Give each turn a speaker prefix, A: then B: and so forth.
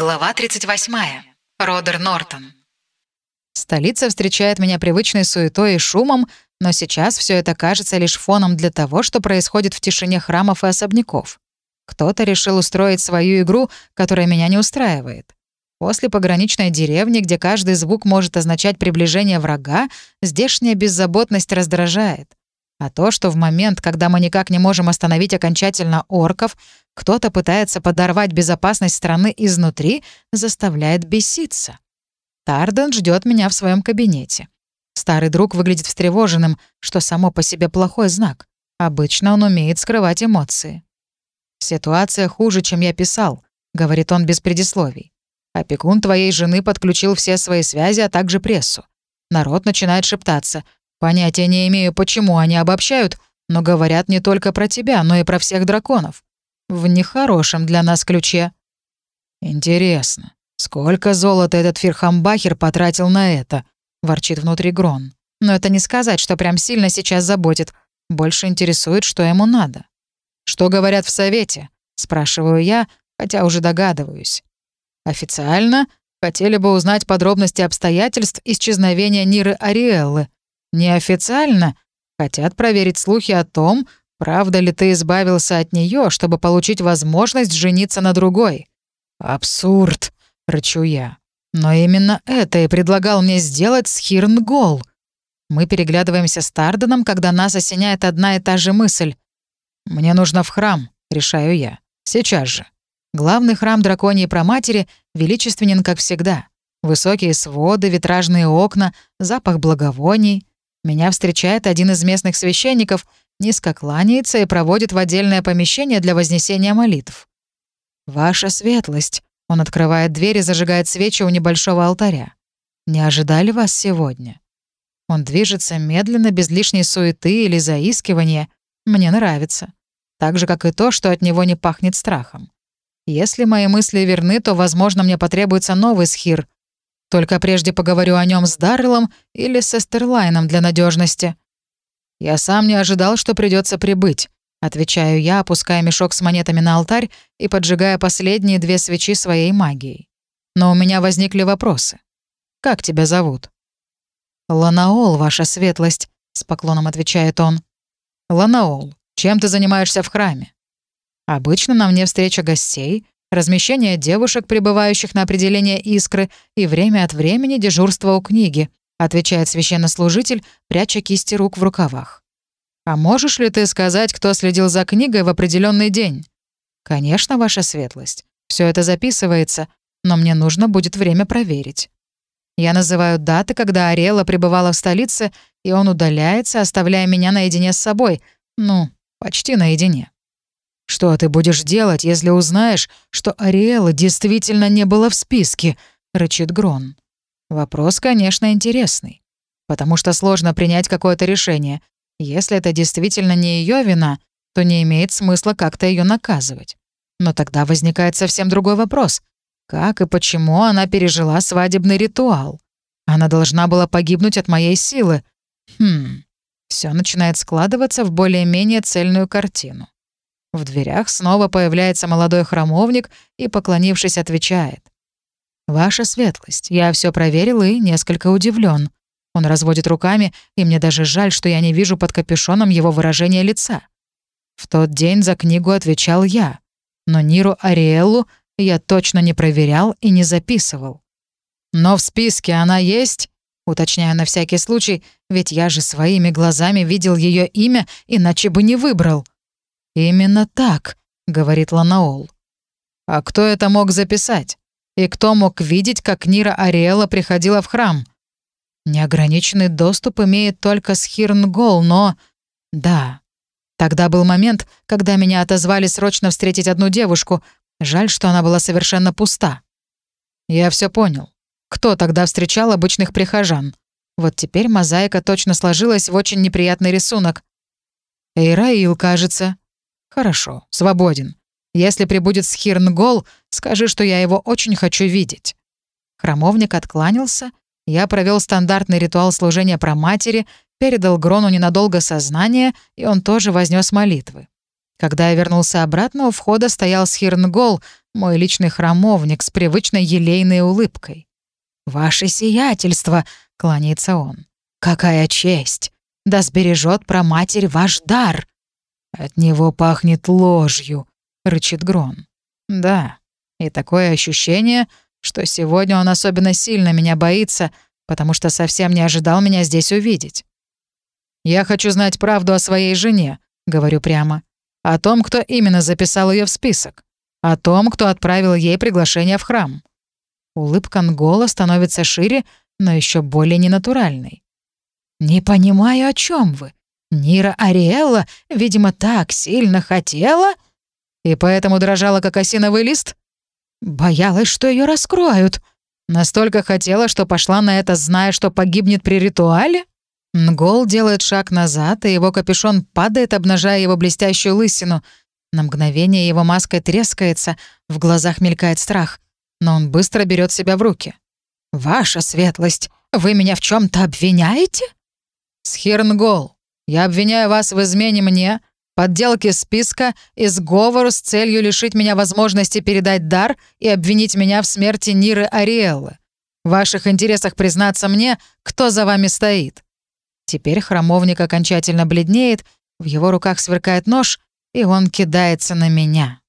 A: Глава 38. Родер Нортон.
B: Столица встречает меня привычной суетой и шумом, но сейчас все это кажется лишь фоном для того, что происходит в тишине храмов и особняков. Кто-то решил устроить свою игру, которая меня не устраивает. После пограничной деревни, где каждый звук может означать приближение врага, здешняя беззаботность раздражает. А то, что в момент, когда мы никак не можем остановить окончательно орков, кто-то пытается подорвать безопасность страны изнутри, заставляет беситься. Тарден ждет меня в своем кабинете. Старый друг выглядит встревоженным, что само по себе плохой знак. Обычно он умеет скрывать эмоции. «Ситуация хуже, чем я писал», — говорит он без предисловий. Опекун твоей жены подключил все свои связи, а также прессу. Народ начинает шептаться. Понятия не имею, почему они обобщают, но говорят не только про тебя, но и про всех драконов. В нехорошем для нас ключе. Интересно, сколько золота этот Фирхамбахер потратил на это? Ворчит внутри Грон. Но это не сказать, что прям сильно сейчас заботит. Больше интересует, что ему надо. «Что говорят в Совете?» — спрашиваю я, хотя уже догадываюсь. Официально хотели бы узнать подробности обстоятельств исчезновения Ниры Ариэллы. Неофициально хотят проверить слухи о том, правда ли ты избавился от нее, чтобы получить возможность жениться на другой. Абсурд, рычу я. Но именно это и предлагал мне сделать Схирн Гол. Мы переглядываемся с Тарденом, когда нас осеняет одна и та же мысль. «Мне нужно в храм», — решаю я. «Сейчас же». Главный храм драконьей проматери величественен, как всегда. Высокие своды, витражные окна, запах благовоний. Меня встречает один из местных священников, низко кланяется и проводит в отдельное помещение для вознесения молитв. «Ваша светлость», — он открывает дверь и зажигает свечи у небольшого алтаря. «Не ожидали вас сегодня?» Он движется медленно, без лишней суеты или заискивания. Мне нравится. Так же, как и то, что от него не пахнет страхом. Если мои мысли верны, то, возможно, мне потребуется новый схир. Только прежде поговорю о нем с Дарреллом или с Эстерлайном для надежности. Я сам не ожидал, что придется прибыть. Отвечаю я, опуская мешок с монетами на алтарь и поджигая последние две свечи своей магией. Но у меня возникли вопросы. «Как тебя зовут?» «Ланаол, ваша светлость», — с поклоном отвечает он. «Ланаол, чем ты занимаешься в храме?» Обычно на мне встреча гостей, размещение девушек, пребывающих на определение искры, и время от времени дежурство у книги, отвечает священнослужитель, пряча кисти рук в рукавах. «А можешь ли ты сказать, кто следил за книгой в определенный день?» «Конечно, ваша светлость. Все это записывается, но мне нужно будет время проверить». Я называю даты, когда Ариэла пребывала в столице, и он удаляется, оставляя меня наедине с собой. Ну, почти наедине. «Что ты будешь делать, если узнаешь, что Ариэла действительно не было в списке?» — рычит Грон. Вопрос, конечно, интересный. Потому что сложно принять какое-то решение. Если это действительно не ее вина, то не имеет смысла как-то ее наказывать. Но тогда возникает совсем другой вопрос. Как и почему она пережила свадебный ритуал? Она должна была погибнуть от моей силы. Хм. Все начинает складываться в более-менее цельную картину. В дверях снова появляется молодой храмовник и, поклонившись, отвечает. «Ваша светлость, я все проверил и несколько удивлен. Он разводит руками, и мне даже жаль, что я не вижу под капюшоном его выражения лица. В тот день за книгу отвечал я, но Ниру Ариэллу я точно не проверял и не записывал. Но в списке она есть, уточняю на всякий случай, ведь я же своими глазами видел ее имя, иначе бы не выбрал. «Именно так», — говорит Ланаол. «А кто это мог записать? И кто мог видеть, как Нира Ариэла приходила в храм?» Неограниченный доступ имеет только Схирнгол, но... Да. Тогда был момент, когда меня отозвали срочно встретить одну девушку. Жаль, что она была совершенно пуста. Я все понял. Кто тогда встречал обычных прихожан? Вот теперь мозаика точно сложилась в очень неприятный рисунок. Эйраил, кажется. «Хорошо, свободен. Если прибудет Схирнгол, скажи, что я его очень хочу видеть». Храмовник откланялся, я провел стандартный ритуал служения про матери, передал Грону ненадолго сознание, и он тоже вознес молитвы. Когда я вернулся обратно, у входа стоял Схирнгол, мой личный храмовник с привычной елейной улыбкой. «Ваше сиятельство!» — кланяется он. «Какая честь! Да сбережет про матерь ваш дар!» «От него пахнет ложью», — рычит Грон. «Да, и такое ощущение, что сегодня он особенно сильно меня боится, потому что совсем не ожидал меня здесь увидеть. «Я хочу знать правду о своей жене», — говорю прямо. «О том, кто именно записал ее в список. О том, кто отправил ей приглашение в храм». Улыбка Нгола становится шире, но еще более ненатуральной. «Не понимаю, о чем вы. Нира Ариэлла, видимо, так сильно хотела...» «И поэтому дрожала, как осиновый лист?» «Боялась, что ее раскроют. Настолько хотела, что пошла на это, зная, что погибнет при ритуале?» Нгол делает шаг назад, и его капюшон падает, обнажая его блестящую лысину. На мгновение его маска трескается, в глазах мелькает страх, но он быстро берет себя в руки. «Ваша светлость, вы меня в чем то обвиняете?» «Схирнгол, я обвиняю вас в измене мне, подделке списка и сговору с целью лишить меня возможности передать дар и обвинить меня в смерти Ниры Ариэллы. В ваших интересах признаться мне, кто за вами стоит». Теперь храмовник окончательно бледнеет, в его руках сверкает нож, и он кидается на меня.